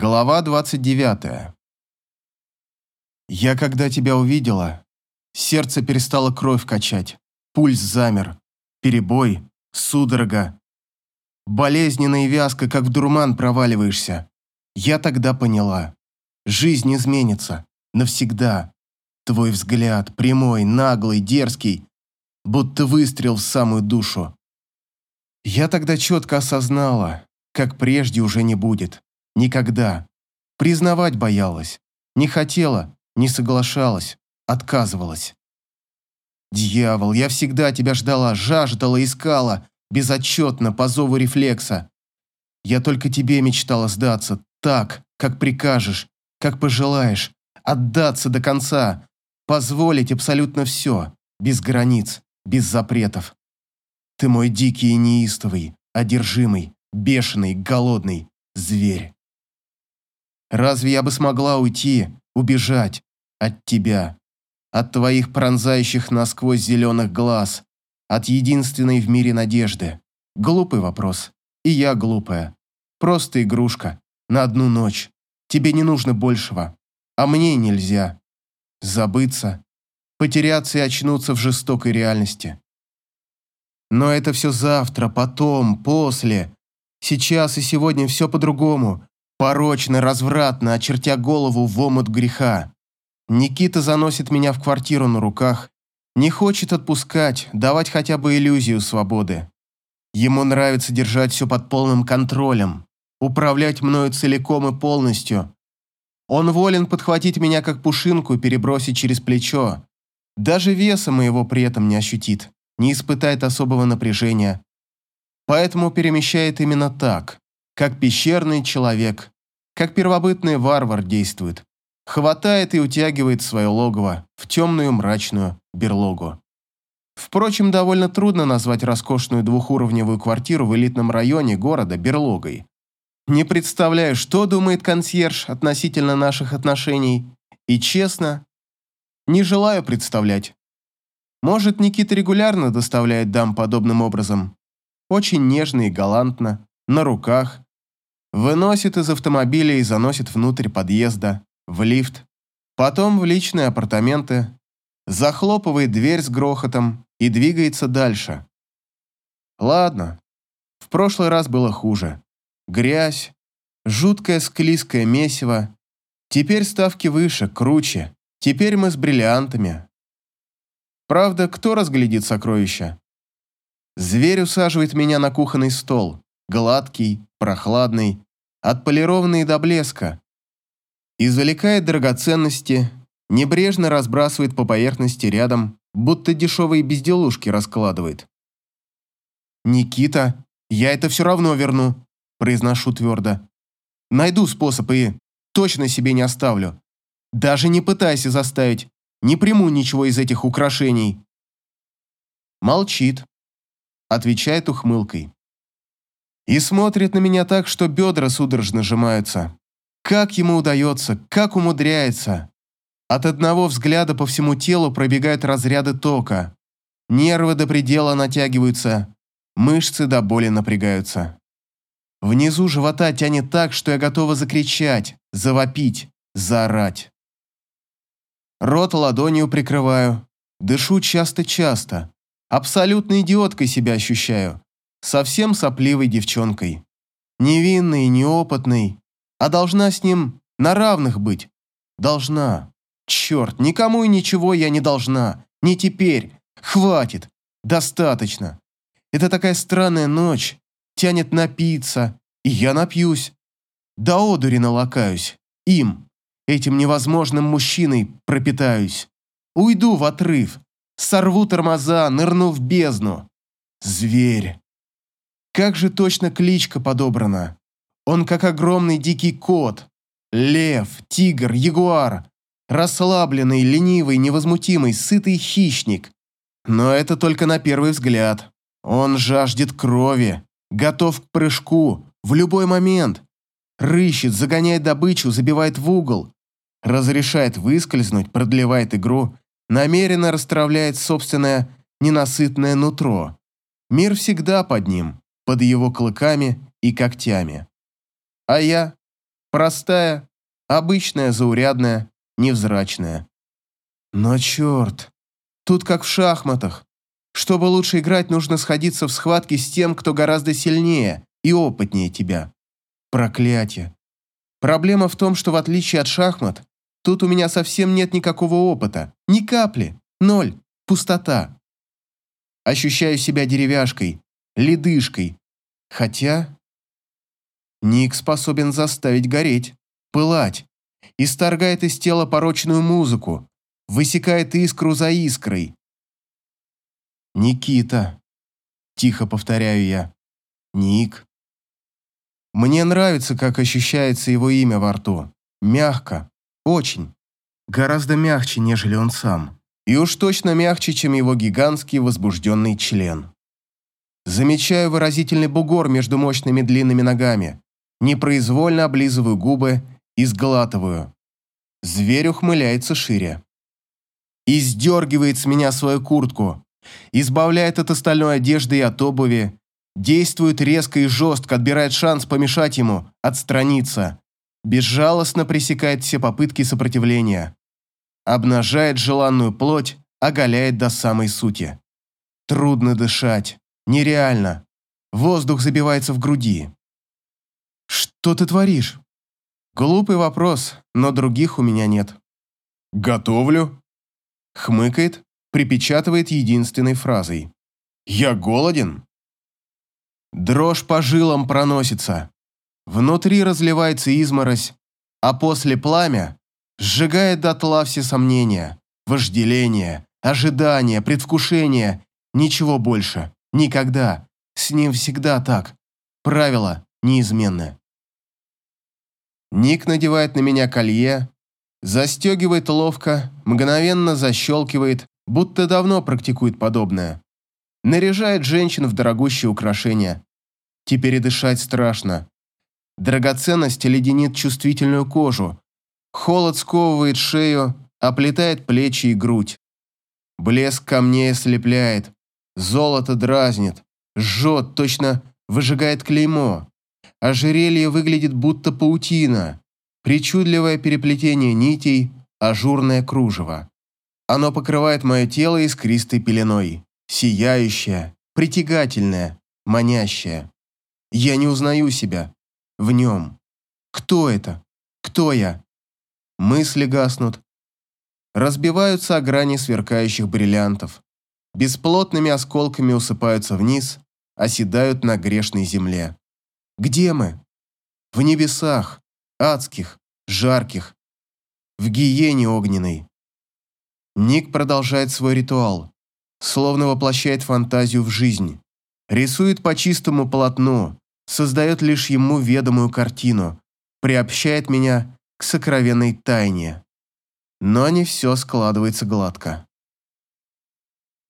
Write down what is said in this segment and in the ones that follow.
Глава 29. Я когда тебя увидела, сердце перестало кровь качать, пульс замер, перебой, судорога. Болезненно и вязко, как в дурман проваливаешься. Я тогда поняла. Жизнь изменится. Навсегда. Твой взгляд, прямой, наглый, дерзкий, будто выстрел в самую душу. Я тогда четко осознала, как прежде уже не будет. Никогда. Признавать боялась. Не хотела, не соглашалась, отказывалась. Дьявол, я всегда тебя ждала, жаждала, искала, безотчетно, по зову рефлекса. Я только тебе мечтала сдаться, так, как прикажешь, как пожелаешь, отдаться до конца, позволить абсолютно все, без границ, без запретов. Ты мой дикий и неистовый, одержимый, бешеный, голодный зверь. Разве я бы смогла уйти, убежать от тебя, от твоих пронзающих насквозь зеленых глаз, от единственной в мире надежды? Глупый вопрос. И я глупая. Просто игрушка. На одну ночь. Тебе не нужно большего. А мне нельзя. Забыться. Потеряться и очнуться в жестокой реальности. Но это все завтра, потом, после. Сейчас и сегодня все по-другому. Порочно, развратно, очертя голову в омут греха. Никита заносит меня в квартиру на руках, не хочет отпускать, давать хотя бы иллюзию свободы. Ему нравится держать все под полным контролем, управлять мною целиком и полностью. Он волен подхватить меня как пушинку и перебросить через плечо. Даже веса моего при этом не ощутит, не испытает особого напряжения. Поэтому перемещает именно так, как пещерный человек, как первобытный варвар действует. Хватает и утягивает свое логово в темную мрачную берлогу. Впрочем, довольно трудно назвать роскошную двухуровневую квартиру в элитном районе города берлогой. Не представляю, что думает консьерж относительно наших отношений, и, честно, не желаю представлять. Может, Никита регулярно доставляет дам подобным образом. Очень нежно и галантно, на руках, Выносит из автомобиля и заносит внутрь подъезда, в лифт, потом в личные апартаменты, захлопывает дверь с грохотом и двигается дальше. Ладно, в прошлый раз было хуже. Грязь, жуткое склизкое месиво. Теперь ставки выше, круче. Теперь мы с бриллиантами. Правда, кто разглядит сокровища? Зверь усаживает меня на кухонный стол гладкий, прохладный, отполированный до блеска. Извлекает драгоценности, небрежно разбрасывает по поверхности рядом, будто дешевые безделушки раскладывает. «Никита, я это все равно верну», – произношу твердо. «Найду способ и точно себе не оставлю. Даже не пытайся заставить, не приму ничего из этих украшений». Молчит, отвечает ухмылкой и смотрит на меня так, что бедра судорожно сжимаются. Как ему удается, как умудряется. От одного взгляда по всему телу пробегают разряды тока. Нервы до предела натягиваются, мышцы до боли напрягаются. Внизу живота тянет так, что я готова закричать, завопить, заорать. Рот ладонью прикрываю, дышу часто-часто. Абсолютно идиоткой себя ощущаю совсем сопливой девчонкой. Невинной, неопытной, а должна с ним на равных быть. Должна. Черт, никому и ничего я не должна. Не теперь. Хватит. Достаточно. Это такая странная ночь. Тянет напиться. И я напьюсь. До одури налакаюсь. Им, этим невозможным мужчиной, пропитаюсь. Уйду в отрыв. Сорву тормоза, нырну в бездну. Зверь. Как же точно кличка подобрана. Он как огромный дикий кот. Лев, тигр, ягуар. Расслабленный, ленивый, невозмутимый, сытый хищник. Но это только на первый взгляд. Он жаждет крови, готов к прыжку в любой момент. Рыщет, загоняет добычу, забивает в угол. Разрешает выскользнуть, продлевает игру, намеренно расстравляет собственное ненасытное нутро. Мир всегда под ним под его клыками и когтями. А я Простая, обычная, заурядная, невзрачная. Но черт, тут как в шахматах. Чтобы лучше играть, нужно сходиться в схватке с тем, кто гораздо сильнее и опытнее тебя. Проклятие. Проблема в том, что в отличие от шахмат, тут у меня совсем нет никакого опыта. Ни капли. Ноль. Пустота. Ощущаю себя деревяшкой, ледышкой. Хотя... Ник способен заставить гореть, пылать. Исторгает из тела порочную музыку, высекает искру за искрой. «Никита», – тихо повторяю я. «Ник». Мне нравится, как ощущается его имя во рту. Мягко. Очень. Гораздо мягче, нежели он сам. И уж точно мягче, чем его гигантский возбужденный член. Замечаю выразительный бугор между мощными длинными ногами. Непроизвольно облизываю губы и сглатываю. Зверь ухмыляется шире. И сдергивает с меня свою куртку. Избавляет от остальной одежды и от обуви, Действует резко и жестко, отбирает шанс помешать ему, отстраниться. Безжалостно пресекает все попытки сопротивления. Обнажает желанную плоть, оголяет до самой сути. Трудно дышать. Нереально. Воздух забивается в груди. «Что ты творишь?» Глупый вопрос, но других у меня нет. «Готовлю», — хмыкает, припечатывает единственной фразой. «Я голоден». Дрожь по жилам проносится. Внутри разливается изморозь, а после пламя сжигает дотла все сомнения, вожделение, ожидание, предвкушение. Ничего больше. Никогда. С ним всегда так. Правило неизменное. Ник надевает на меня колье, застегивает ловко, мгновенно защелкивает, будто давно практикует подобное. Наряжает женщин в дорогущие украшения. Теперь и дышать страшно. Драгоценность леденит чувствительную кожу. Холод сковывает шею, оплетает плечи и грудь. Блеск камней ослепляет. Золото дразнит. Жжет, точно выжигает клеймо. Ожерелье выглядит будто паутина. Причудливое переплетение нитей, ажурное кружево. Оно покрывает мое тело искристой пеленой сияющая, притягательная, манящая. Я не узнаю себя. В нем. Кто это? Кто я? Мысли гаснут. Разбиваются о грани сверкающих бриллиантов. Бесплотными осколками усыпаются вниз, оседают на грешной земле. Где мы? В небесах, адских, жарких, в гиене огненной. Ник продолжает свой ритуал словно воплощает фантазию в жизнь. Рисует по чистому полотну, создает лишь ему ведомую картину, приобщает меня к сокровенной тайне. Но не все складывается гладко.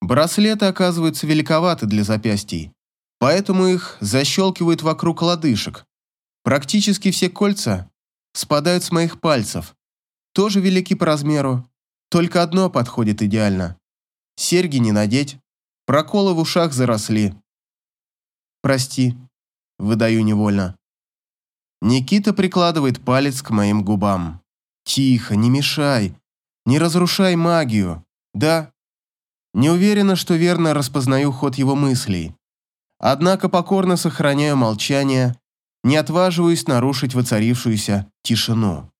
Браслеты оказываются великоваты для запястий, поэтому их защелкивают вокруг лодыжек. Практически все кольца спадают с моих пальцев, тоже велики по размеру, только одно подходит идеально серьги не надеть, проколы в ушах заросли. «Прости», — выдаю невольно. Никита прикладывает палец к моим губам. «Тихо, не мешай, не разрушай магию, да?» Не уверена, что верно распознаю ход его мыслей. Однако покорно сохраняю молчание, не отваживаюсь нарушить воцарившуюся тишину.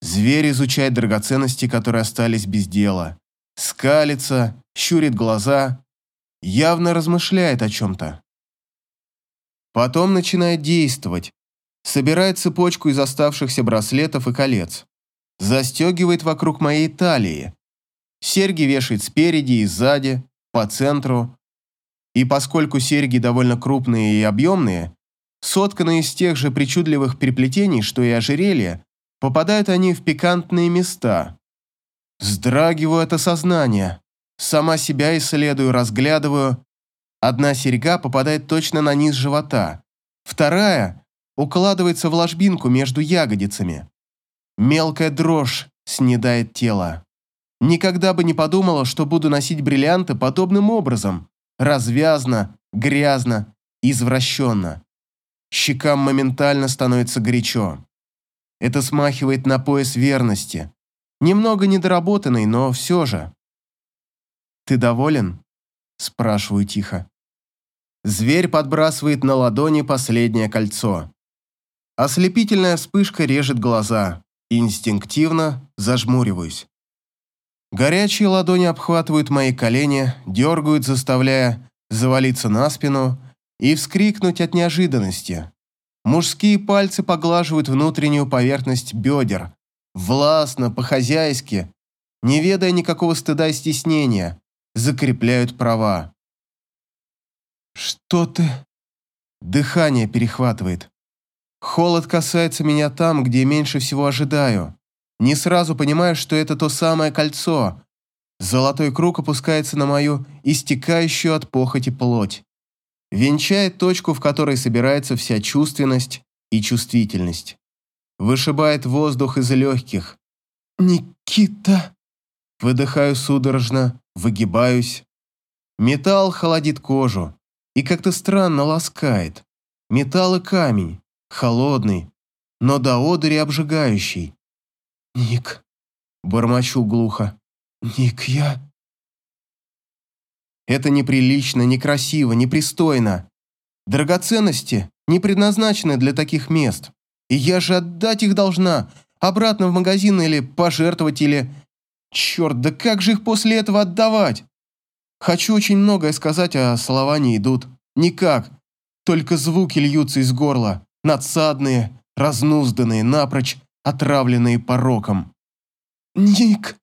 Зверь изучает драгоценности, которые остались без дела скалится, щурит глаза, явно размышляет о чем-то. Потом начинает действовать, собирает цепочку из оставшихся браслетов и колец, застегивает вокруг моей талии, серьги вешает спереди и сзади, по центру, и поскольку серьги довольно крупные и объемные, сотканные из тех же причудливых переплетений, что и ожерелье, попадают они в пикантные места, Вздрагиваю от осознания. Сама себя исследую, разглядываю. Одна серьга попадает точно на низ живота. Вторая укладывается в ложбинку между ягодицами. Мелкая дрожь снедает тело. Никогда бы не подумала, что буду носить бриллианты подобным образом. Развязно, грязно, извращенно. Щекам моментально становится горячо. Это смахивает на пояс верности. Немного недоработанный, но все же. «Ты доволен?» – спрашиваю тихо. Зверь подбрасывает на ладони последнее кольцо. Ослепительная вспышка режет глаза. Инстинктивно зажмуриваюсь. Горячие ладони обхватывают мои колени, дергают, заставляя завалиться на спину и вскрикнуть от неожиданности. Мужские пальцы поглаживают внутреннюю поверхность бедер, властно, по-хозяйски, не ведая никакого стыда и стеснения, закрепляют права. «Что ты?» Дыхание перехватывает. Холод касается меня там, где меньше всего ожидаю. Не сразу понимаю, что это то самое кольцо. Золотой круг опускается на мою истекающую от похоти плоть. Венчает точку, в которой собирается вся чувственность и чувствительность. Вышибает воздух из легких. «Никита!» Выдыхаю судорожно, выгибаюсь. Металл холодит кожу и как-то странно ласкает. Металл и камень, холодный, но до одури обжигающий. «Ник», — бормочу глухо, — «Ник, я...» Это неприлично, некрасиво, непристойно. Драгоценности не предназначены для таких мест. И я же отдать их должна, обратно в магазин или пожертвовать, или... Черт, да как же их после этого отдавать? Хочу очень многое сказать, а слова не идут. Никак. Только звуки льются из горла, надсадные, разнузданные, напрочь отравленные пороком. «Ник!»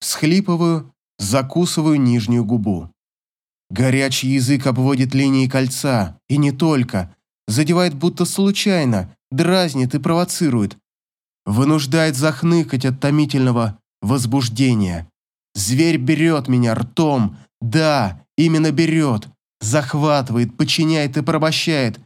Схлипываю, закусываю нижнюю губу. Горячий язык обводит линии кольца, и не только. Задевает будто случайно, дразнит и провоцирует. Вынуждает захныкать от томительного возбуждения. Зверь берет меня ртом, да, именно берет, захватывает, подчиняет и порабощает.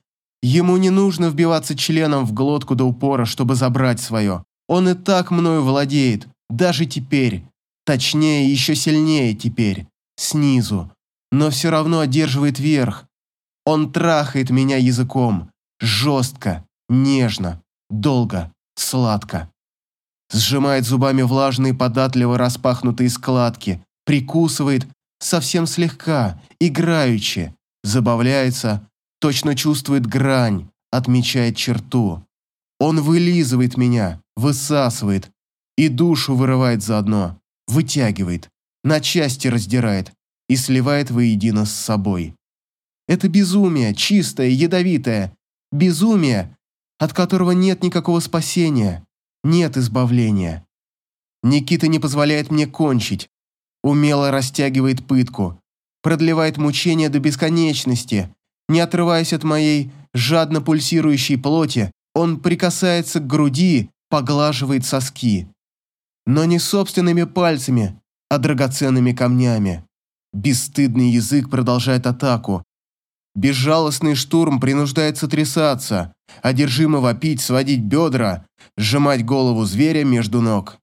Ему не нужно вбиваться членом в глотку до упора, чтобы забрать свое. Он и так мною владеет, даже теперь. Точнее, еще сильнее теперь, снизу. Но все равно одерживает верх. Он трахает меня языком. Жестко, нежно, долго, сладко. Сжимает зубами влажные податливо распахнутые складки, прикусывает, совсем слегка, играючи, забавляется, точно чувствует грань, отмечает черту. Он вылизывает меня, высасывает и душу вырывает заодно, вытягивает, на части раздирает и сливает воедино с собой. Это безумие, чистое, ядовитое, безумие, от которого нет никакого спасения, нет избавления. Никита не позволяет мне кончить, умело растягивает пытку, продлевает мучения до бесконечности, не отрываясь от моей жадно пульсирующей плоти, он прикасается к груди, поглаживает соски. Но не собственными пальцами, а драгоценными камнями. Бесстыдный язык продолжает атаку. Безжалостный штурм принуждает сотрясаться, одержимо вопить, сводить бедра, сжимать голову зверя между ног.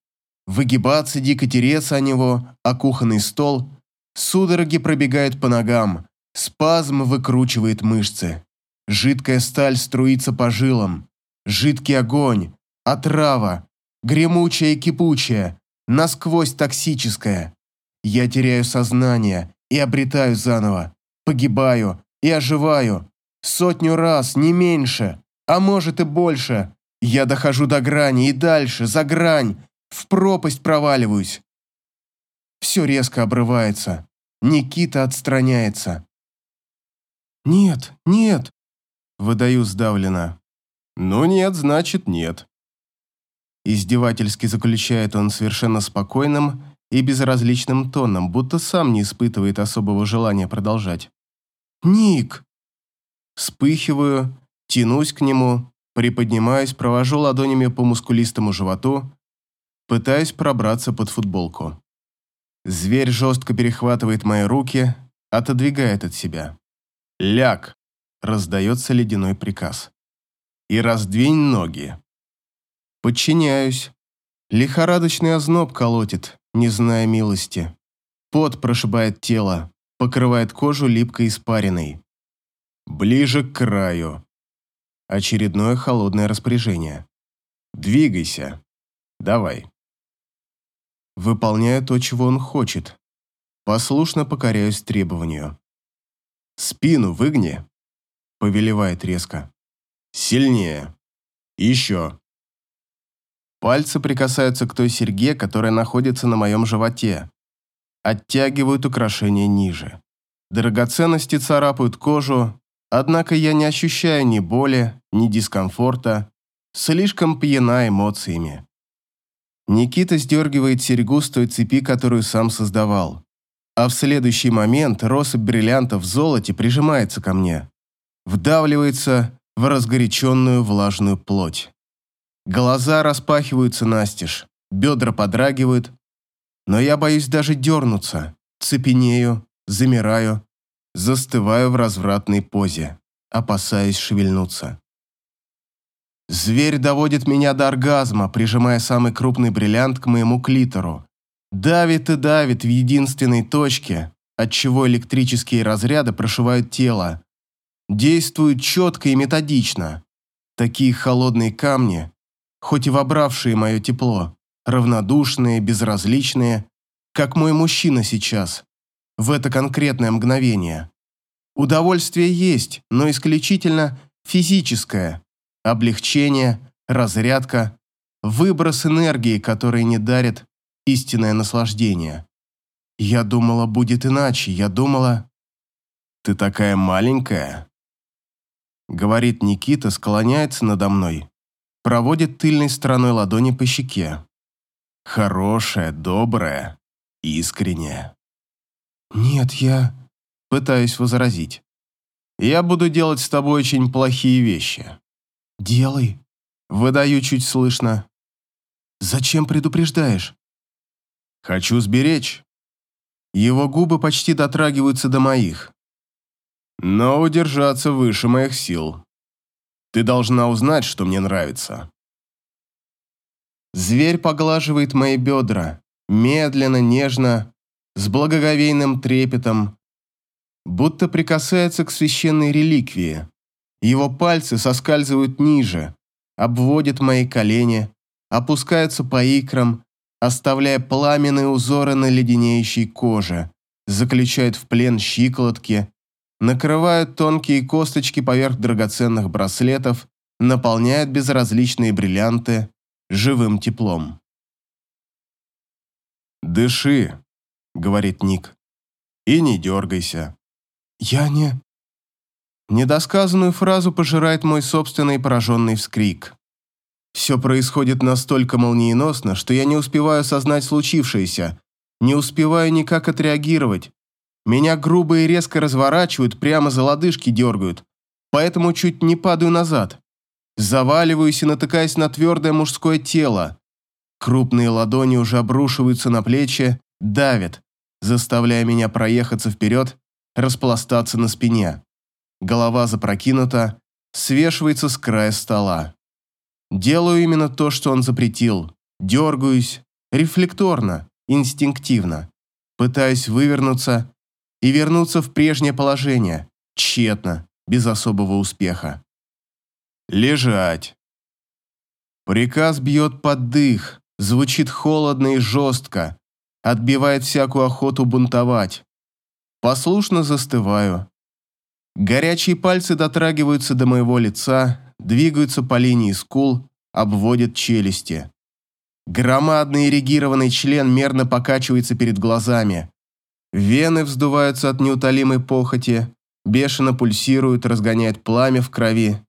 Выгибаться, дико тереться о него, о кухонный стол. Судороги пробегают по ногам. Спазм выкручивает мышцы. Жидкая сталь струится по жилам. Жидкий огонь. Отрава. Гремучая и кипучая. Насквозь токсическая. Я теряю сознание и обретаю заново. Погибаю и оживаю. Сотню раз, не меньше. А может и больше. Я дохожу до грани и дальше, за грань, в пропасть проваливаюсь. Все резко обрывается. Никита отстраняется. «Нет, нет!» Выдаю сдавленно. «Ну нет, значит нет». Издевательски заключает он совершенно спокойным и безразличным тоном, будто сам не испытывает особого желания продолжать. «Ник!» Вспыхиваю, тянусь к нему, приподнимаюсь, провожу ладонями по мускулистому животу, Пытаюсь пробраться под футболку. Зверь жестко перехватывает мои руки, отодвигает от себя. «Ляг!» – раздается ледяной приказ. «И раздвинь ноги». Подчиняюсь. Лихорадочный озноб колотит, не зная милости. Пот прошибает тело, покрывает кожу липкой испариной. Ближе к краю. Очередное холодное распоряжение. Двигайся. Давай. Выполняю то, чего он хочет. Послушно покоряюсь требованию. Спину выгни, повелевает резко. Сильнее. Еще. Пальцы прикасаются к той серьге, которая находится на моем животе. Оттягивают украшения ниже. Драгоценности царапают кожу, однако я не ощущаю ни боли, ни дискомфорта, слишком пьяна эмоциями. Никита сдергивает серьгу с той цепи, которую сам создавал. А в следующий момент россыпь бриллиантов в золоте прижимается ко мне, вдавливается в разгоряченную влажную плоть. Глаза распахиваются настежь, бедра подрагивают, но я боюсь даже дернуться, цепенею, замираю, застываю в развратной позе, опасаясь шевельнуться. Зверь доводит меня до оргазма, прижимая самый крупный бриллиант к моему клитору. Давит и давит в единственной точке, отчего электрические разряды прошивают тело. Действуют четко и методично. Такие холодные камни, хоть и вобравшие мое тепло, равнодушные, безразличные, как мой мужчина сейчас, в это конкретное мгновение. Удовольствие есть, но исключительно физическое. Облегчение, разрядка, выброс энергии, который не дарит истинное наслаждение. Я думала, будет иначе, я думала... «Ты такая маленькая», — говорит Никита, склоняется надо мной, проводит тыльной стороной ладони по щеке. Хорошая, добрая, искренняя. «Нет, я...» — пытаюсь возразить. «Я буду делать с тобой очень плохие вещи». «Делай», — выдаю чуть слышно. «Зачем предупреждаешь?» «Хочу сберечь». Его губы почти дотрагиваются до моих. «Но удержаться выше моих сил. Ты должна узнать, что мне нравится». Зверь поглаживает мои бедра, медленно, нежно, с благоговейным трепетом, будто прикасается к священной реликвии. Его пальцы соскальзывают ниже, обводят мои колени, опускаются по икрам, оставляя пламенные узоры на леденеющей коже, заключают в плен щиколотки, накрывают тонкие косточки поверх драгоценных браслетов, наполняют безразличные бриллианты живым теплом. «Дыши», — говорит Ник, — «и не дергайся». «Я не...» Недосказанную фразу пожирает мой собственный пораженный вскрик. Все происходит настолько молниеносно, что я не успеваю осознать случившееся, не успеваю никак отреагировать. Меня грубо и резко разворачивают, прямо за лодыжки дергают, поэтому чуть не падаю назад. Заваливаюсь и натыкаюсь на твердое мужское тело. Крупные ладони уже обрушиваются на плечи, давят, заставляя меня проехаться вперед, распластаться на спине. Голова запрокинута, свешивается с края стола. Делаю именно то, что он запретил. Дергаюсь, рефлекторно, инстинктивно. Пытаюсь вывернуться и вернуться в прежнее положение. Тщетно, без особого успеха. «Лежать!» Приказ бьет под дых, звучит холодно и жестко, отбивает всякую охоту бунтовать. Послушно застываю, Горячие пальцы дотрагиваются до моего лица, двигаются по линии скул, обводят челюсти. Громадный эрегированный член мерно покачивается перед глазами. Вены вздуваются от неутолимой похоти, бешено пульсируют, разгоняют пламя в крови.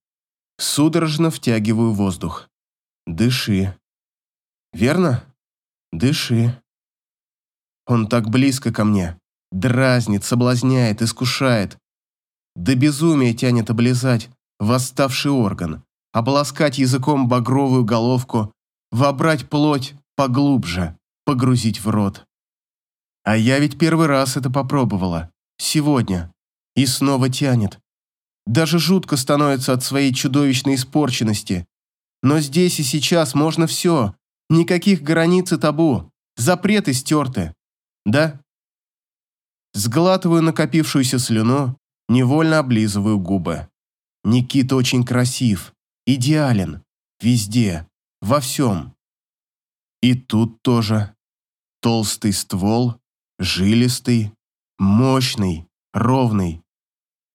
Судорожно втягиваю воздух. Дыши. Верно? Дыши. Он так близко ко мне. Дразнит, соблазняет, искушает. До безумия тянет облизать восставший орган, обласкать языком багровую головку, вобрать плоть поглубже, погрузить в рот. А я ведь первый раз это попробовала. Сегодня. И снова тянет. Даже жутко становится от своей чудовищной испорченности. Но здесь и сейчас можно все. Никаких границ и табу. Запреты стерты. Да? Сглатываю накопившуюся слюну, Невольно облизываю губы. Никита очень красив, идеален, везде. во всем. И тут тоже. Толстый ствол, жилистый, мощный, ровный,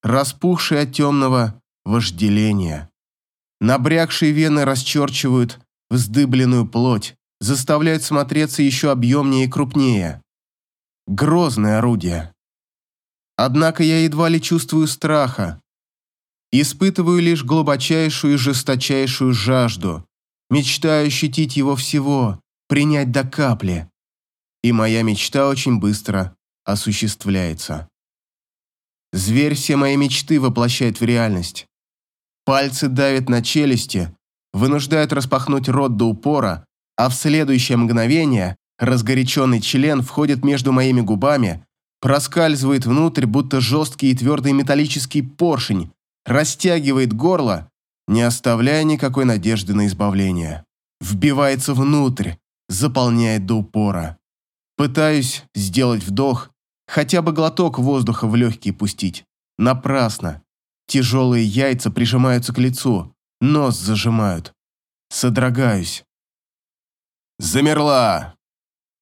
распухший от темного вожделения. Набрякшие вены расчерчивают вздыбленную плоть, заставляют смотреться еще объемнее и крупнее. Грозное орудие. Однако я едва ли чувствую страха. Испытываю лишь глубочайшую и жесточайшую жажду, мечтаю ощутить его всего, принять до капли. И моя мечта очень быстро осуществляется. Зверь все мои мечты воплощает в реальность. Пальцы давят на челюсти, вынуждают распахнуть рот до упора, а в следующее мгновение разгоряченный член входит между моими губами, проскальзывает внутрь, будто жесткий и твердый металлический поршень, растягивает горло, не оставляя никакой надежды на избавление. Вбивается внутрь, заполняет до упора. Пытаюсь сделать вдох, хотя бы глоток воздуха в легкие пустить. Напрасно. Тяжелые яйца прижимаются к лицу, нос зажимают. Содрогаюсь. «Замерла!»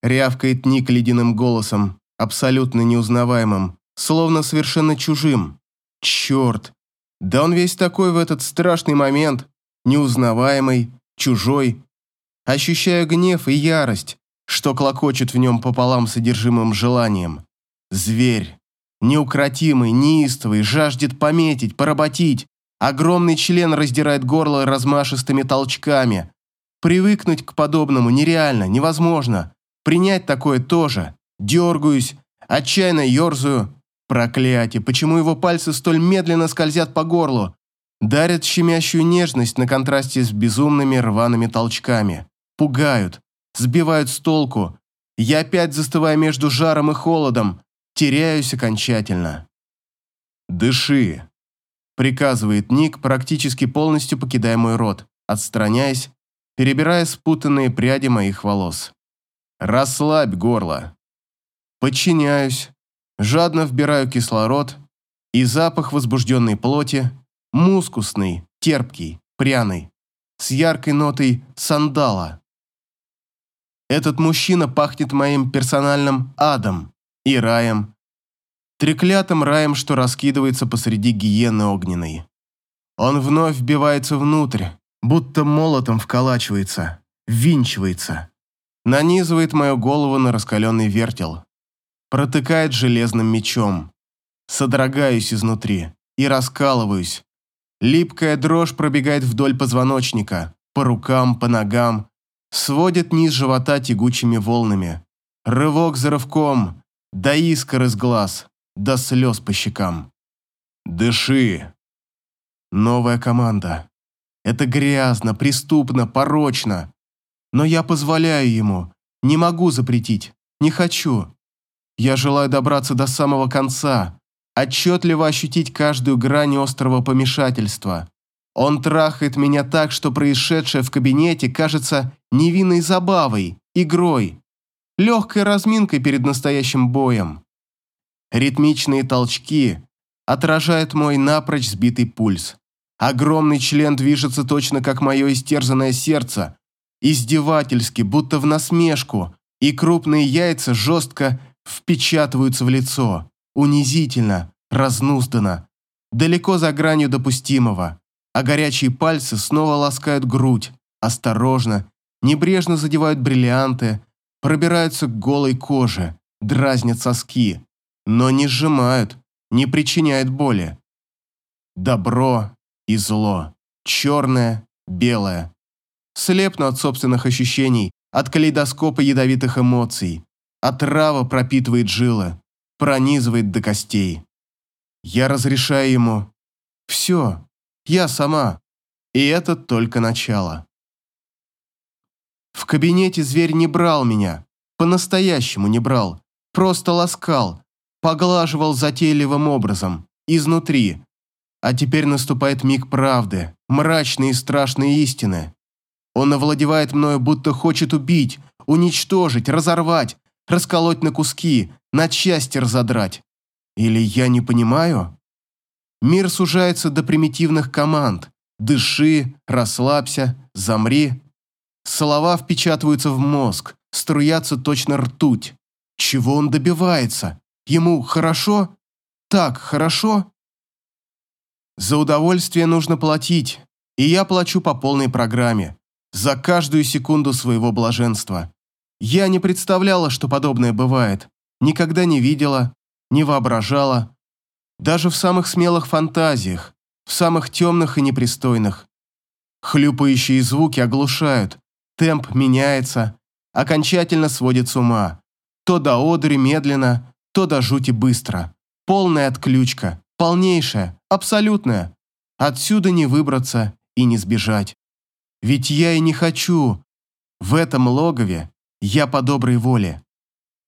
Рявкает Ник ледяным голосом, абсолютно неузнаваемым, словно совершенно чужим. Черт! Да он весь такой в этот страшный момент, неузнаваемый, чужой. Ощущаю гнев и ярость, что клокочет в нем пополам содержимым желанием. Зверь. Неукротимый, неистовый, жаждет пометить, поработить. Огромный член раздирает горло размашистыми толчками. Привыкнуть к подобному нереально, невозможно. Принять такое тоже. Дергаюсь, отчаянно ерзаю. Проклятие, почему его пальцы столь медленно скользят по горлу? Дарят щемящую нежность на контрасте с безумными рваными толчками. Пугают, сбивают с толку. Я опять застываю между жаром и холодом, теряюсь окончательно. «Дыши», — приказывает Ник, практически полностью покидая мой рот, отстраняясь, перебирая спутанные пряди моих волос. «Расслабь горло». Подчиняюсь, жадно вбираю кислород, и запах возбужденной плоти, мускусный, терпкий, пряный, с яркой нотой сандала. Этот мужчина пахнет моим персональным адом и раем. Треклятым раем, что раскидывается посреди гиены огненной. Он вновь вбивается внутрь, будто молотом вколачивается, ввинчивается. Нанизывает мою голову на раскаленный вертел. Протыкает железным мечом. Содрогаюсь изнутри и раскалываюсь. Липкая дрожь пробегает вдоль позвоночника, по рукам, по ногам, сводит низ живота тягучими волнами. Рывок за рывком, до искр из глаз, до слез по щекам. «Дыши!» Новая команда. Это грязно, преступно, порочно. Но я позволяю ему, не могу запретить, не хочу. Я желаю добраться до самого конца, отчетливо ощутить каждую грань острого помешательства. Он трахает меня так, что происшедшее в кабинете кажется невинной забавой, игрой, легкой разминкой перед настоящим боем. Ритмичные толчки отражают мой напрочь сбитый пульс. Огромный член движется точно как мое истерзанное сердце, издевательски, будто в насмешку, и крупные яйца жестко впечатываются в лицо, унизительно, разнузданно, далеко за гранью допустимого а горячие пальцы снова ласкают грудь, осторожно, небрежно задевают бриллианты, пробираются к голой коже, дразнят соски, но не сжимают, не причиняют боли. Добро и зло, черное, белое. Слепну от собственных ощущений, от калейдоскопа ядовитых эмоций. Отрава пропитывает жилы, пронизывает до костей. Я разрешаю ему все, я сама. И это только начало. В кабинете зверь не брал меня. По-настоящему не брал. Просто ласкал. Поглаживал затейливым образом. Изнутри. А теперь наступает миг правды. Мрачные и страшные истины. Он овладевает мною, будто хочет убить, уничтожить, разорвать, расколоть на куски, на части разодрать. Или я не понимаю? Мир сужается до примитивных команд. Дыши, расслабься, замри. Слова впечатываются в мозг, струятся точно ртуть. Чего он добивается? Ему хорошо? Так хорошо? За удовольствие нужно платить, и я плачу по полной программе, за каждую секунду своего блаженства. Я не представляла, что подобное бывает, никогда не видела, не воображала. Даже в самых смелых фантазиях, в самых темных и непристойных. Хлюпающие звуки оглушают, темп меняется, окончательно сводит с ума. То до одури медленно, то до жути быстро. Полная отключка, полнейшая, абсолютная. Отсюда не выбраться и не сбежать. Ведь я и не хочу. В этом логове я по доброй воле.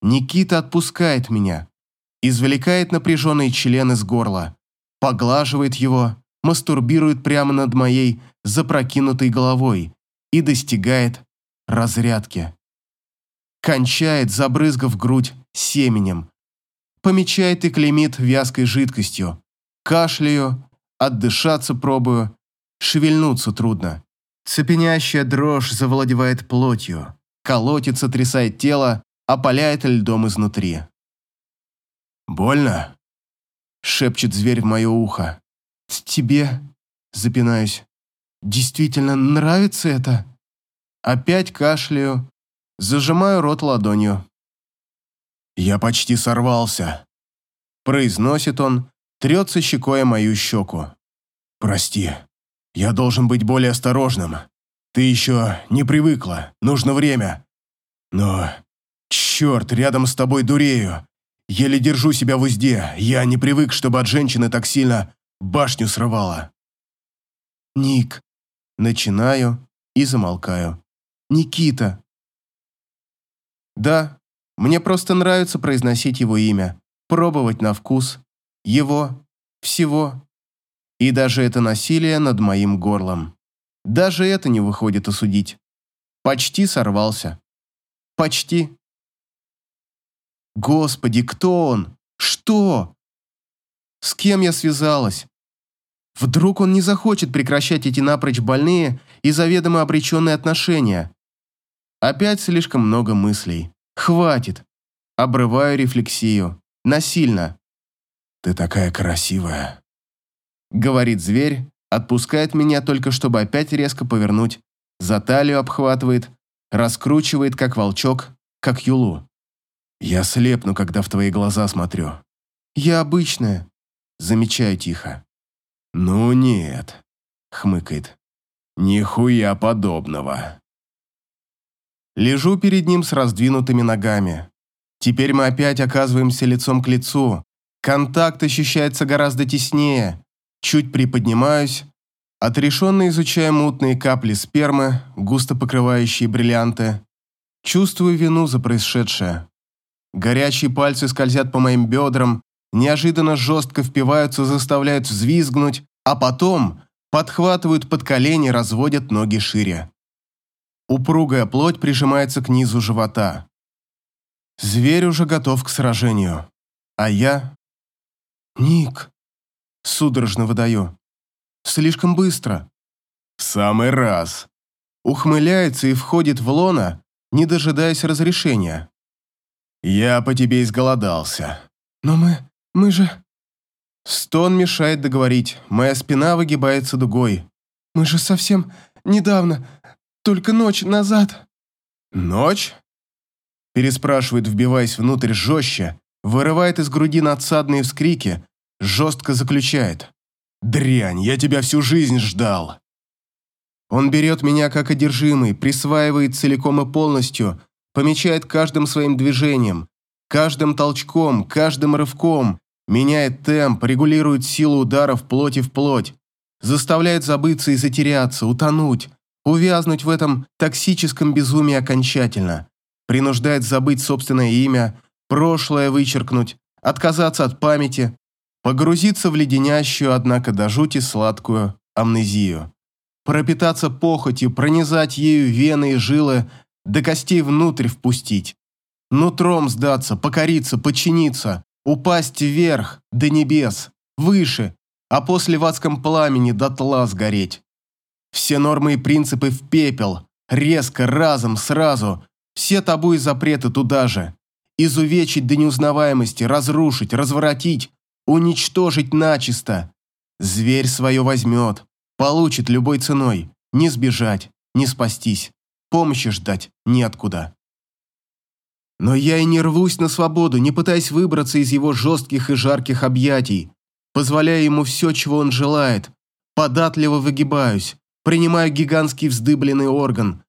Никита отпускает меня, извлекает напряженный член из горла, поглаживает его, мастурбирует прямо над моей запрокинутой головой и достигает разрядки. Кончает, забрызгав грудь семенем. Помечает и клеймит вязкой жидкостью. Кашляю, отдышаться пробую, шевельнуться трудно. Цепенящая дрожь завладевает плотью, колотится, трясает тело, опаляет льдом изнутри. «Больно?» — шепчет зверь в мое ухо. «Тебе?» — запинаюсь. «Действительно нравится это?» Опять кашляю, зажимаю рот ладонью. «Я почти сорвался», — произносит он, трется щекой о мою щеку. «Прости, я должен быть более осторожным. Ты еще не привыкла, нужно время. Но, черт, рядом с тобой дурею. Еле держу себя в узде, я не привык, чтобы от женщины так сильно башню срывало». «Ник». Начинаю и замолкаю. «Никита». Да, мне просто нравится произносить его имя, пробовать на вкус, его, всего. И даже это насилие над моим горлом. Даже это не выходит осудить. Почти сорвался. Почти. Господи, кто он? Что? С кем я связалась? Вдруг он не захочет прекращать эти напрочь больные и заведомо обреченные отношения? Опять слишком много мыслей. Хватит. Обрываю рефлексию. Насильно. «Ты такая красивая», — говорит зверь, отпускает меня только чтобы опять резко повернуть, за талию обхватывает, раскручивает, как волчок, как юлу. «Я слепну, когда в твои глаза смотрю». «Я обычная», — замечаю тихо. «Ну нет», — хмыкает. «Нихуя подобного». Лежу перед ним с раздвинутыми ногами. Теперь мы опять оказываемся лицом к лицу, Контакт ощущается гораздо теснее. Чуть приподнимаюсь, отрешенно изучая мутные капли спермы, густо покрывающие бриллианты. Чувствую вину за происшедшее. Горячие пальцы скользят по моим бедрам, неожиданно жестко впиваются, заставляют взвизгнуть, а потом подхватывают под колени, разводят ноги шире. Упругая плоть прижимается к низу живота. Зверь уже готов к сражению, а я «Ник!» Судорожно выдаю. «Слишком быстро». «В самый раз!» Ухмыляется и входит в лона, не дожидаясь разрешения. «Я по тебе изголодался». «Но мы... мы же...» Стон мешает договорить, моя спина выгибается дугой. «Мы же совсем недавно, только ночь назад...» «Ночь?» Переспрашивает, вбиваясь внутрь жестче, вырывает из груди надсадные вскрики, жестко заключает. «Дрянь, я тебя всю жизнь ждал!» Он берет меня как одержимый, присваивает целиком и полностью, помечает каждым своим движением, каждым толчком, каждым рывком, меняет темп, регулирует силу ударов плоти в плоть, заставляет забыться и затеряться, утонуть, увязнуть в этом токсическом безумии окончательно, принуждает забыть собственное имя, прошлое вычеркнуть, отказаться от памяти, погрузиться в леденящую, однако до жути сладкую амнезию, пропитаться похотью, пронизать ею вены и жилы, до костей внутрь впустить, нутром сдаться, покориться, подчиниться, упасть вверх, до небес, выше, а после в адском пламени дотла сгореть. Все нормы и принципы в пепел, Резко, разом, сразу. Все табу и запреты туда же. Изувечить до неузнаваемости, разрушить, разворотить, уничтожить начисто. Зверь свое возьмет, получит любой ценой. Не сбежать, не спастись. Помощи ждать неоткуда. Но я и не рвусь на свободу, не пытаясь выбраться из его жестких и жарких объятий, позволяя ему все, чего он желает. Податливо выгибаюсь, принимаю гигантский вздыбленный орган,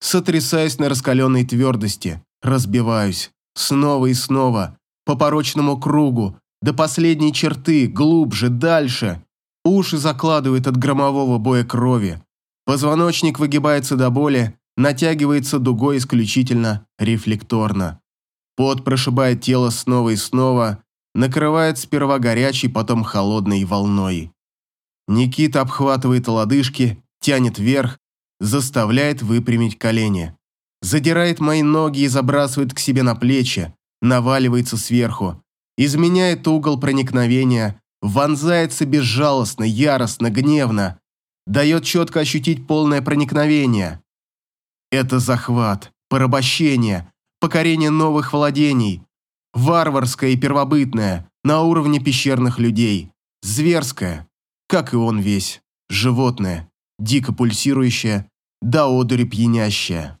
сотрясаясь на раскаленной твердости, разбиваюсь, снова и снова, по порочному кругу, до последней черты, глубже, дальше. Уши закладывает от громового боя крови. Позвоночник выгибается до боли, натягивается дугой исключительно рефлекторно. Пот прошибает тело снова и снова, накрывает сперва горячей, потом холодной волной. Никита обхватывает лодыжки, тянет вверх, заставляет выпрямить колени. Задирает мои ноги и забрасывает к себе на плечи, наваливается сверху, изменяет угол проникновения, вонзается безжалостно, яростно, гневно, дает четко ощутить полное проникновение. Это захват, порабощение, покорение новых владений, варварское и первобытное, на уровне пещерных людей, зверское, как и он весь, животное, дико пульсирующее, до одури пьянящее.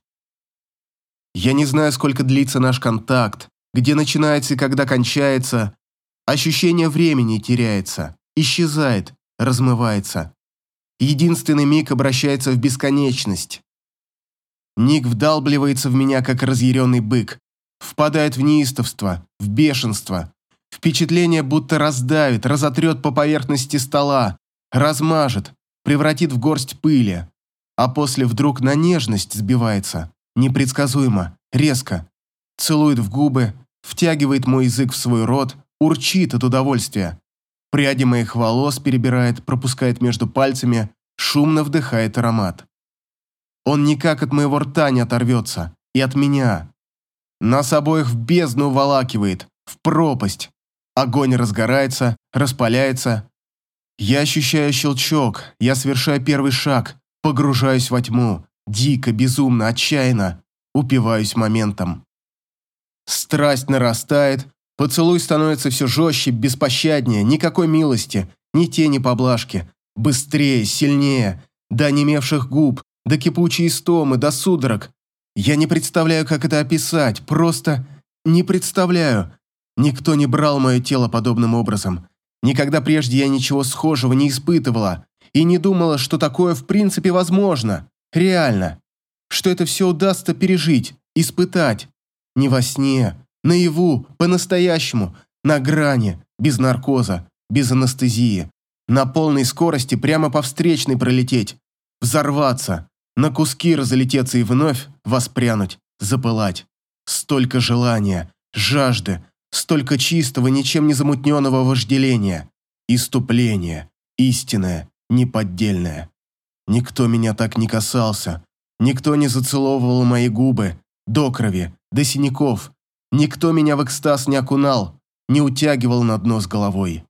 Я не знаю, сколько длится наш контакт, где начинается и когда кончается. Ощущение времени теряется, исчезает, размывается. Единственный миг обращается в бесконечность. Ник вдалбливается в меня, как разъяренный бык, впадает в неистовство, в бешенство. Впечатление будто раздавит, разотрет по поверхности стола, размажет, превратит в горсть пыли. А после вдруг на нежность сбивается, непредсказуемо, резко. Целует в губы, втягивает мой язык в свой рот, урчит от удовольствия. Пряди моих волос перебирает, пропускает между пальцами, шумно вдыхает аромат. Он никак от моего рта не оторвется. И от меня. Нас обоих в бездну уволакивает, в пропасть. Огонь разгорается, распаляется. Я ощущаю щелчок, я совершаю первый шаг, погружаюсь во тьму, дико, безумно, отчаянно, упиваюсь моментом. Страсть нарастает, поцелуй становится все жестче, беспощаднее, никакой милости, ни тени поблажки. Быстрее, сильнее, до онемевших губ, до кипучей истомы, до судорог. Я не представляю, как это описать, просто не представляю. Никто не брал мое тело подобным образом. Никогда прежде я ничего схожего не испытывала и не думала, что такое в принципе возможно, реально. Что это все удастся пережить, испытать. Не во сне, наяву, по-настоящему, на грани, без наркоза, без анестезии. На полной скорости прямо по встречной пролететь, взорваться, на куски разлететься и вновь воспрянуть, запылать. Столько желания, жажды, столько чистого, ничем не замутненного вожделения, иступления, истинное, неподдельное. Никто меня так не касался, никто не зацеловывал мои губы, до крови, до синяков, никто меня в экстаз не окунал, не утягивал на дно с головой.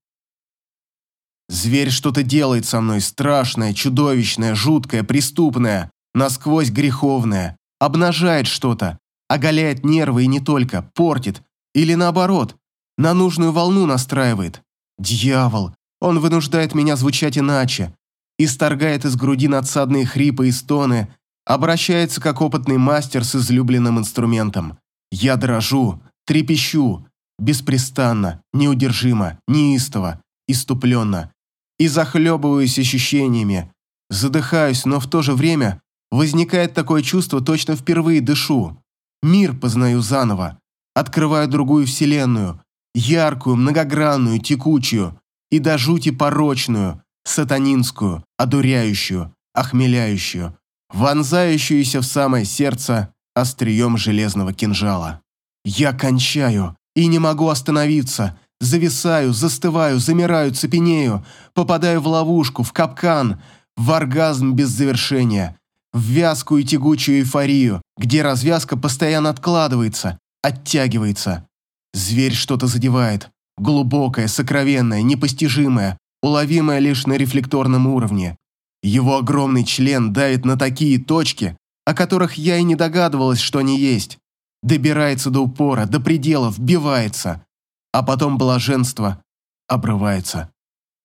Зверь что-то делает со мной страшное, чудовищное, жуткое, преступное, насквозь греховное, обнажает что-то, оголяет нервы и не только, портит, или наоборот, на нужную волну настраивает. Дьявол, он вынуждает меня звучать иначе, исторгает из груди надсадные хрипы и стоны, обращается как опытный мастер с излюбленным инструментом. Я дрожу, трепещу, беспрестанно, неудержимо, неистово, иступленно, и захлебываюсь ощущениями, задыхаюсь, но в то же время возникает такое чувство, точно впервые дышу. Мир познаю заново, открываю другую вселенную, яркую, многогранную, текучую и до жути порочную, сатанинскую, одуряющую, охмеляющую, вонзающуюся в самое сердце острием железного кинжала. Я кончаю и не могу остановиться, зависаю, застываю, замираю, цепенею, попадаю в ловушку, в капкан, в оргазм без завершения, в вязкую тягучую эйфорию, где развязка постоянно откладывается, оттягивается. Зверь что-то задевает, глубокое, сокровенное, непостижимое, уловимое лишь на рефлекторном уровне. Его огромный член давит на такие точки, о которых я и не догадывалась, что они есть. Добирается до упора, до предела, вбивается. А потом блаженство обрывается.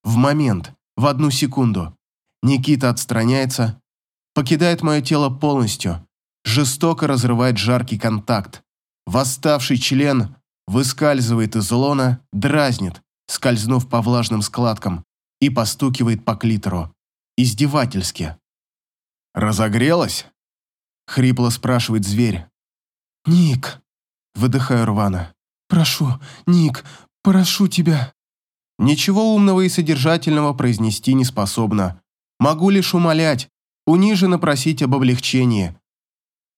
В момент, в одну секунду. Никита отстраняется, покидает мое тело полностью, жестоко разрывает жаркий контакт. Восставший член выскальзывает из лона, дразнит, скользнув по влажным складкам, и постукивает по клитору. Издевательски. «Разогрелась?» — хрипло спрашивает зверь. «Ник!» — выдыхаю рвано. «Прошу, Ник, прошу тебя!» Ничего умного и содержательного произнести не способна. Могу лишь умолять, униженно просить об облегчении.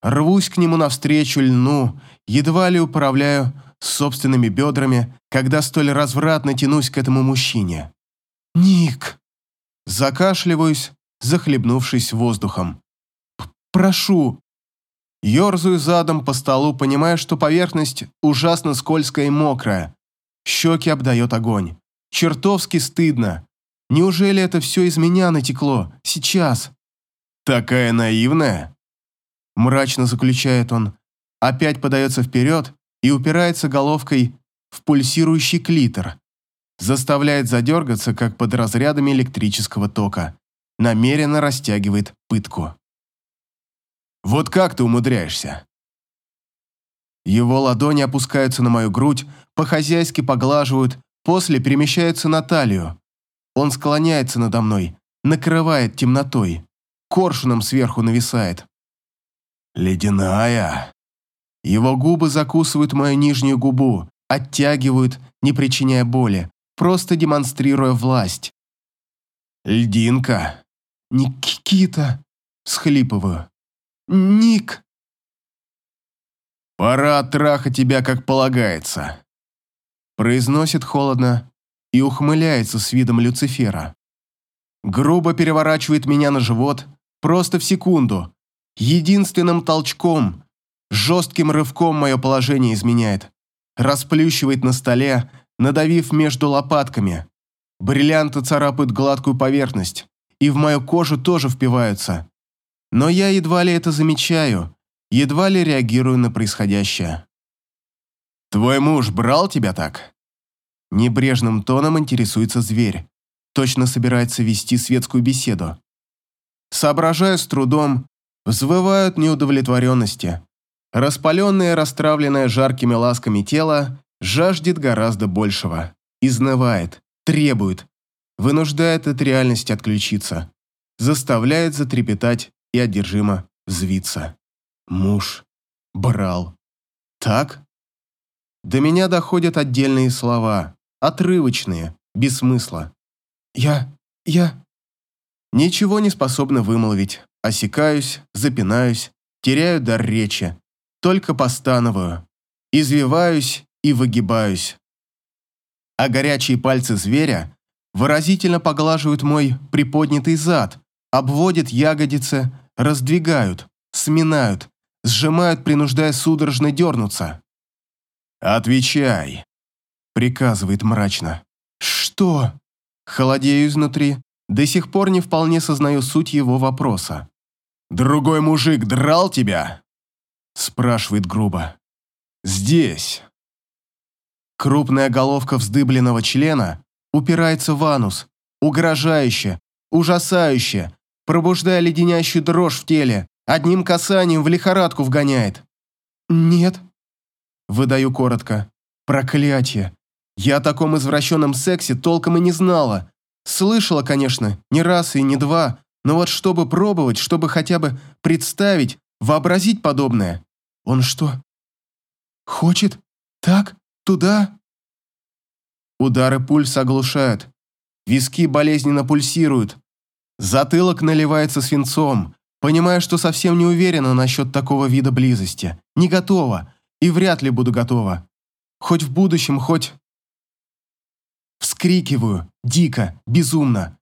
Рвусь к нему навстречу, льну, едва ли управляю собственными бедрами, когда столь развратно тянусь к этому мужчине. «Ник!» Закашливаюсь, захлебнувшись воздухом. «Прошу!» Ёрзаю задом по столу, понимая, что поверхность ужасно скользкая и мокрая. Щеки обдает огонь. Чертовски стыдно. Неужели это все из меня натекло? Сейчас? Такая наивная? Мрачно заключает он. Опять подается вперед и упирается головкой в пульсирующий клитор. Заставляет задергаться, как под разрядами электрического тока. Намеренно растягивает пытку. Вот как ты умудряешься?» Его ладони опускаются на мою грудь, по-хозяйски поглаживают, после перемещаются на талию. Он склоняется надо мной, накрывает темнотой, коршуном сверху нависает. «Ледяная!» Его губы закусывают мою нижнюю губу, оттягивают, не причиняя боли, просто демонстрируя власть. «Льдинка!» «Никита!» – схлипываю. «Ник!» «Пора трахать тебя, как полагается», – произносит холодно и ухмыляется с видом Люцифера. Грубо переворачивает меня на живот, просто в секунду, единственным толчком, жестким рывком мое положение изменяет, расплющивает на столе, надавив между лопатками. Бриллианты царапают гладкую поверхность, и в мою кожу тоже впиваются. Но я едва ли это замечаю, едва ли реагирую на происходящее. «Твой муж брал тебя так?» Небрежным тоном интересуется зверь. Точно собирается вести светскую беседу. Соображаю с трудом, взвывают неудовлетворенности. Распаленное, расстравленное жаркими ласками тело жаждет гораздо большего. Изнывает, требует, вынуждает от реальности отключиться. Заставляет затрепетать и одержимо взвиться. Муж брал. Так? До меня доходят отдельные слова, отрывочные, без смысла. Я... я... Ничего не способна вымолвить. Осекаюсь, запинаюсь, теряю дар речи. Только постановую. Извиваюсь и выгибаюсь. А горячие пальцы зверя выразительно поглаживают мой приподнятый зад, обводят ягодицы, раздвигают, сминают, сжимают, принуждая судорожно дернуться. «Отвечай», — приказывает мрачно. «Что?» Холодею изнутри, до сих пор не вполне сознаю суть его вопроса. «Другой мужик драл тебя?» Спрашивает грубо. «Здесь». Крупная головка вздыбленного члена упирается в анус, угрожающе, ужасающе, пробуждая леденящую дрожь в теле, одним касанием в лихорадку вгоняет. «Нет», — выдаю коротко. «Проклятие! Я о таком извращенном сексе толком и не знала. Слышала, конечно, не раз и не два, но вот чтобы пробовать, чтобы хотя бы представить, вообразить подобное. Он что, хочет? Так? Туда?» Удары пульса оглушают. Виски болезненно пульсируют, Затылок наливается свинцом, понимая, что совсем не уверена насчет такого вида близости. Не готова. И вряд ли буду готова. Хоть в будущем, хоть... Вскрикиваю, дико, безумно.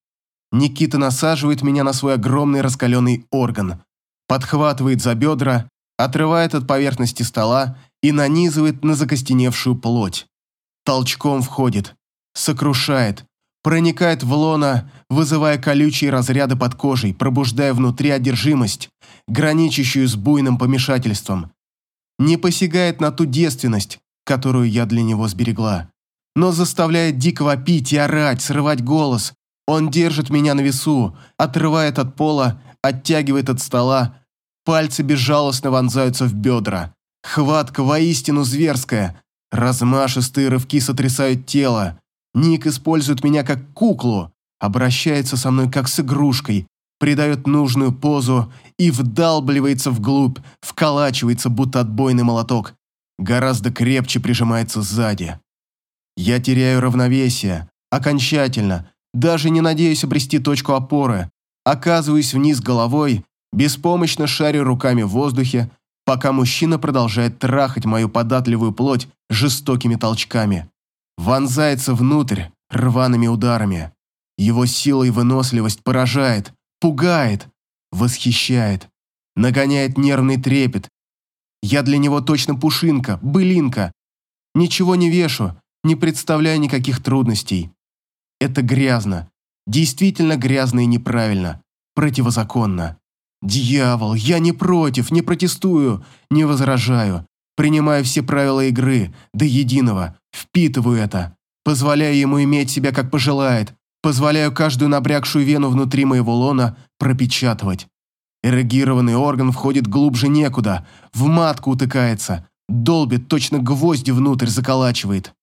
Никита насаживает меня на свой огромный раскаленный орган, подхватывает за бедра, отрывает от поверхности стола и нанизывает на закостеневшую плоть. Толчком входит, сокрушает, проникает в лона, вызывая колючие разряды под кожей, пробуждая внутри одержимость, граничащую с буйным помешательством. Не посягает на ту девственность, которую я для него сберегла, но заставляет дико вопить и орать, срывать голос. Он держит меня на весу, отрывает от пола, оттягивает от стола, пальцы безжалостно вонзаются в бедра. Хватка воистину зверская, размашистые рывки сотрясают тело. Ник использует меня как куклу, обращается со мной как с игрушкой, придает нужную позу и вдалбливается вглубь, вколачивается, будто отбойный молоток, гораздо крепче прижимается сзади. Я теряю равновесие, окончательно, даже не надеюсь обрести точку опоры, оказываюсь вниз головой, беспомощно шарю руками в воздухе, пока мужчина продолжает трахать мою податливую плоть жестокими толчками. Вонзается внутрь рваными ударами. Его сила и выносливость поражает, пугает, восхищает, нагоняет нервный трепет. Я для него точно пушинка, былинка. Ничего не вешу, не представляю никаких трудностей. Это грязно, действительно грязно и неправильно, противозаконно. Дьявол, я не против, не протестую, не возражаю. Принимаю все правила игры, до единого, впитываю это, позволяю ему иметь себя как пожелает, Позволяю каждую набрякшую вену внутри моего лона пропечатывать. Эрегированный орган входит глубже некуда, в матку утыкается, долбит, точно гвозди внутрь заколачивает.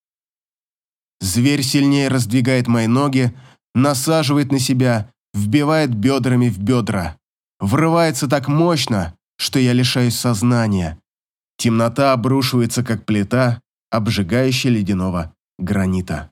Зверь сильнее раздвигает мои ноги, насаживает на себя, вбивает бедрами в бедра. Врывается так мощно, что я лишаюсь сознания. Темнота обрушивается, как плита, обжигающая ледяного гранита.